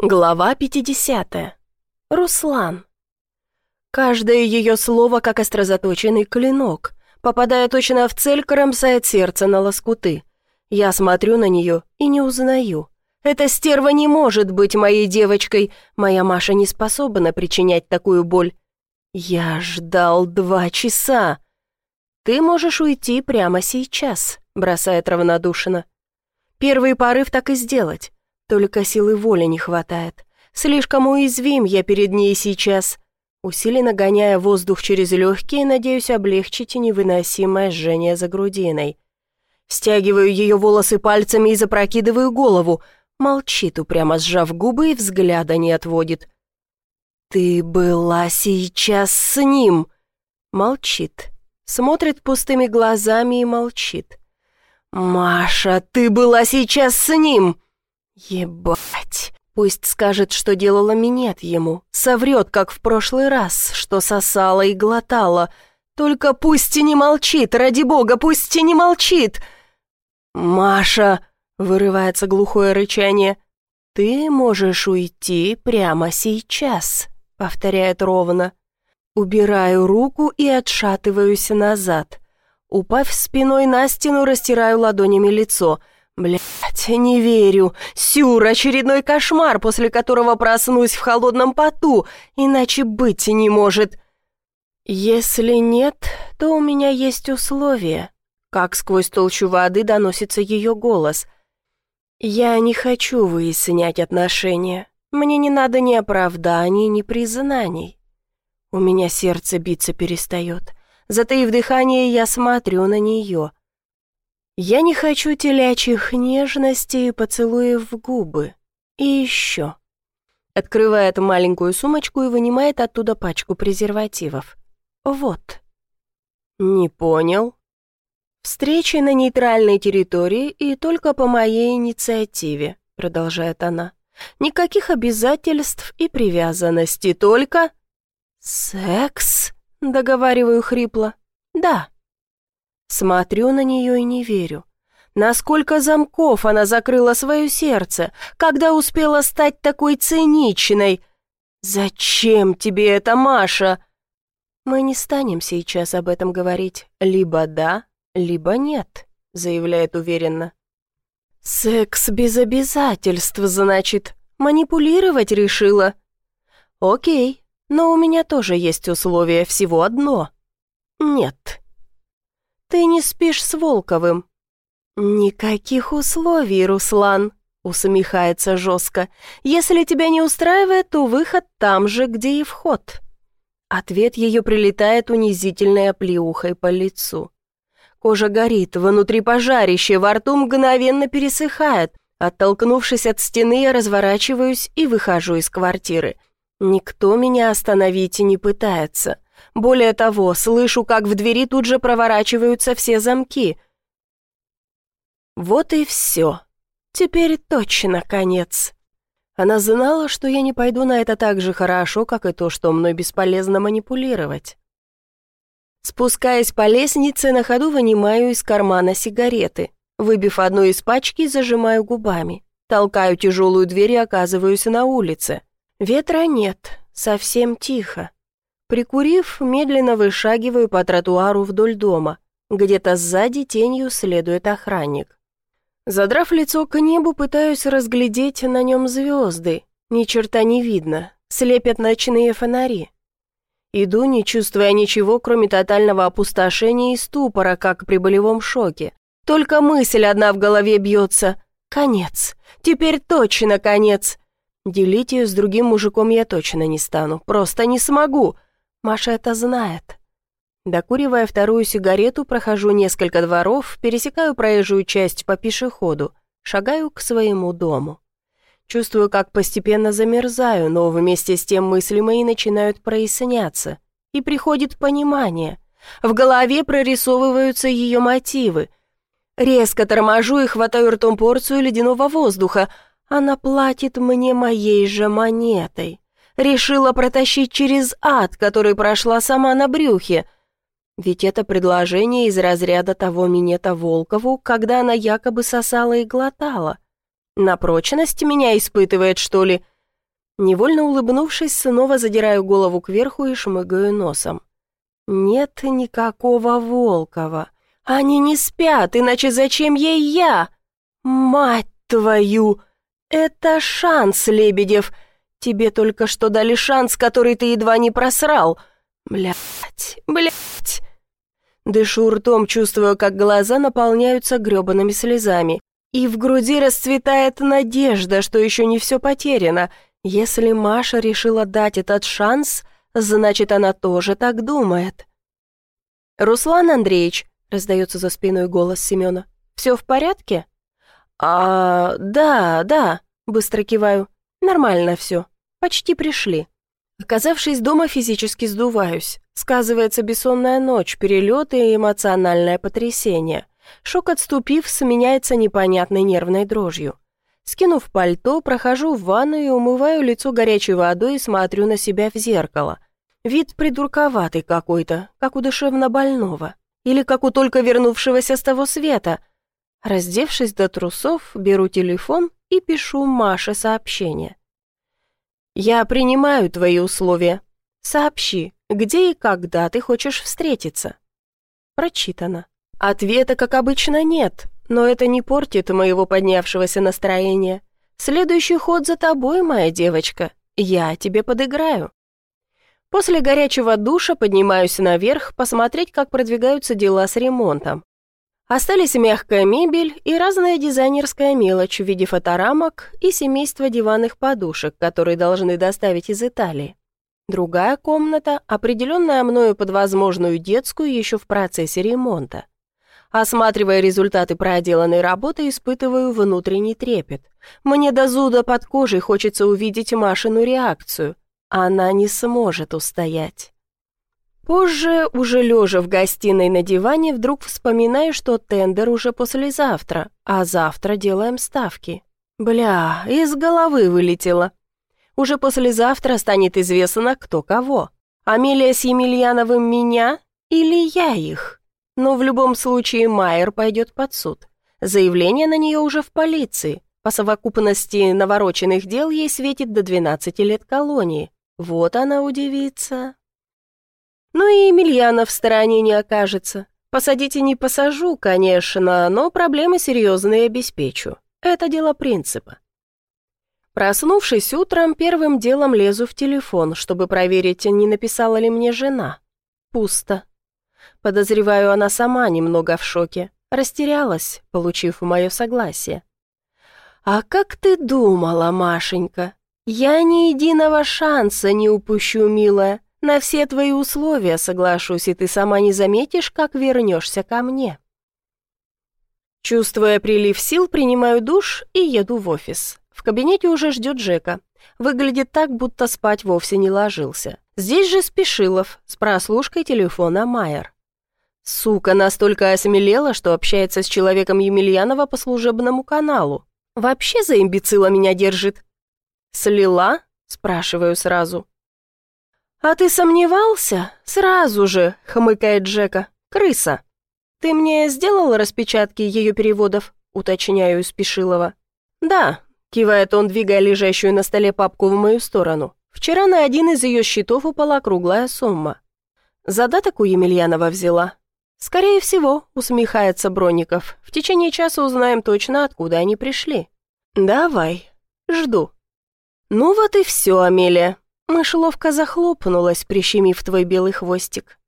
Глава 50. Руслан. Каждое ее слово, как острозаточенный клинок, попадая точно в цель, кромсает сердце на лоскуты. Я смотрю на нее и не узнаю. Эта стерва не может быть моей девочкой, моя Маша не способна причинять такую боль. Я ждал два часа. Ты можешь уйти прямо сейчас, бросает равнодушно. Первый порыв так и сделать. Только силы воли не хватает. Слишком уязвим я перед ней сейчас. Усиленно гоняя воздух через легкие, надеюсь облегчить невыносимое жжение за грудиной. Стягиваю ее волосы пальцами и запрокидываю голову. Молчит, упрямо сжав губы и взгляда не отводит. «Ты была сейчас с ним!» Молчит. Смотрит пустыми глазами и молчит. «Маша, ты была сейчас с ним!» Ебать. Пусть скажет, что делала минет ему. Соврет, как в прошлый раз, что сосала и глотала. Только пусть и не молчит, ради бога, пусть и не молчит. «Маша!» — вырывается глухое рычание. «Ты можешь уйти прямо сейчас», — повторяет ровно. Убираю руку и отшатываюсь назад. Упав спиной на стену, растираю ладонями лицо — Блять, не верю. Сюр, очередной кошмар, после которого проснусь в холодном поту, иначе быть не может. Если нет, то у меня есть условия. Как сквозь толщу воды доносится ее голос. Я не хочу выяснять отношения. Мне не надо ни оправданий, ни признаний. У меня сердце биться перестает. Затаив дыхание, я смотрю на нее — я не хочу телячьих нежностей и поцелуев в губы. И еще. Открывает маленькую сумочку и вынимает оттуда пачку презервативов. Вот. Не понял. Встречи на нейтральной территории и только по моей инициативе, продолжает она. Никаких обязательств и привязанности, только... Секс, договариваю хрипло. Да. Смотрю на нее и не верю. Насколько замков она закрыла свое сердце, когда успела стать такой циничной. «Зачем тебе это, Маша?» «Мы не станем сейчас об этом говорить. Либо да, либо нет», — заявляет уверенно. «Секс без обязательств, значит. Манипулировать решила?» «Окей, но у меня тоже есть условие, всего одно». «Нет». «Ты не спишь с Волковым». «Никаких условий, Руслан», — усмехается жестко. «Если тебя не устраивает, то выход там же, где и вход». Ответ ее прилетает унизительной оплеухой по лицу. Кожа горит, внутри пожарище, во рту мгновенно пересыхает. Оттолкнувшись от стены, я разворачиваюсь и выхожу из квартиры. Никто меня остановить и не пытается. Более того, слышу, как в двери тут же проворачиваются все замки. Вот и все. Теперь точно конец. Она знала, что я не пойду на это так же хорошо, как и то, что мной бесполезно манипулировать. Спускаясь по лестнице, на ходу вынимаю из кармана сигареты. Выбив одну из пачки, зажимаю губами. Толкаю тяжелую дверь и оказываюсь на улице. Ветра нет, совсем тихо. Прикурив, медленно вышагиваю по тротуару вдоль дома. Где-то сзади тенью следует охранник. Задрав лицо к небу, пытаюсь разглядеть на нем звезды. Ни черта не видно, слепят ночные фонари. Иду, не чувствуя ничего, кроме тотального опустошения и ступора, как при болевом шоке. Только мысль одна в голове бьется. Конец. Теперь точно конец. Делить ее с другим мужиком я точно не стану. Просто не смогу. Маша это знает. Докуривая вторую сигарету, прохожу несколько дворов, пересекаю проезжую часть по пешеходу, шагаю к своему дому. Чувствую, как постепенно замерзаю, но вместе с тем мысли мои начинают проясняться. И приходит понимание. В голове прорисовываются ее мотивы. Резко торможу и хватаю ртом порцию ледяного воздуха. Она платит мне моей же монетой. Решила протащить через ад, который прошла сама на брюхе. Ведь это предложение из разряда того минета Волкову, когда она якобы сосала и глотала. На прочность меня испытывает, что ли? Невольно улыбнувшись, снова задираю голову кверху и шмыгаю носом. Нет никакого Волкова. Они не спят, иначе зачем ей я? Мать твою! Это шанс, Лебедев. Тебе только что дали шанс, который ты едва не просрал. Блять, блять. Дышу ртом, чувствую, как глаза наполняются гребаными слезами. И в груди расцветает надежда, что еще не все потеряно. Если Маша решила дать этот шанс, значит, она тоже так думает. «Руслан Андреевич», — раздается за спиной голос Семена, — «все в порядке?» «А, да, да», — быстро киваю. «Нормально все. Почти пришли». Оказавшись дома, физически сдуваюсь. Сказывается бессонная ночь, перелеты и эмоциональное потрясение. Шок отступив, сменяется непонятной нервной дрожью. Скинув пальто, прохожу в ванную и умываю лицо горячей водой и смотрю на себя в зеркало. Вид придурковатый какой-то, как у душевно больного. Или как у только вернувшегося с того света. Раздевшись до трусов, беру телефон и пишу Маше сообщение. «Я принимаю твои условия. Сообщи, где и когда ты хочешь встретиться?» Прочитано. Ответа, как обычно, нет, но это не портит моего поднявшегося настроения. Следующий ход за тобой, моя девочка. Я тебе подыграю. После горячего душа поднимаюсь наверх посмотреть, как продвигаются дела с ремонтом. Остались мягкая мебель и разная дизайнерская мелочь в виде фоторамок и семейства диванных подушек, которые должны доставить из Италии. Другая комната, определенная мною под возможную детскую еще в процессе ремонта. Осматривая результаты проделанной работы, испытываю внутренний трепет. Мне до зуда под кожей хочется увидеть Машину реакцию. Она не сможет устоять. Позже, уже лежа в гостиной на диване, вдруг вспоминаю, что тендер уже послезавтра, а завтра делаем ставки. Бля, из головы вылетело. Уже послезавтра станет известно, кто кого. Амелия с Емельяновым меня или я их. Но в любом случае Майер пойдет под суд. Заявление на нее уже в полиции. По совокупности навороченных дел ей светит до 12 лет колонии. Вот она удивится. Ну и Емельяна в стороне не окажется. Посадить и не посажу, конечно, но проблемы серьезные обеспечу. Это дело принципа. Проснувшись утром, первым делом лезу в телефон, чтобы проверить, не написала ли мне жена. Пусто. Подозреваю, она сама немного в шоке. Растерялась, получив мое согласие. «А как ты думала, Машенька? Я ни единого шанса не упущу, милая. На все твои условия соглашусь, и ты сама не заметишь, как вернешься ко мне. Чувствуя прилив сил, принимаю душ и еду в офис. В кабинете уже ждет Жека. Выглядит так, будто спать вовсе не ложился. Здесь же Спешилов с прослушкой телефона Майер. Сука настолько осмелела, что общается с человеком Емельянова по служебному каналу. Вообще за имбецила меня держит. «Слила?» – спрашиваю сразу. «А ты сомневался? Сразу же!» — хмыкает Джека. «Крыса!» «Ты мне сделал распечатки ее переводов?» — уточняю Спешилова. «Да», — кивает он, двигая лежащую на столе папку в мою сторону. «Вчера на один из ее счетов упала круглая сумма. Задаток у Емельянова взяла». «Скорее всего», — усмехается Бронников. «В течение часа узнаем точно, откуда они пришли». «Давай, жду». «Ну вот и все, Амелия. Мышеловка захлопнулась, прищемив твой белый хвостик.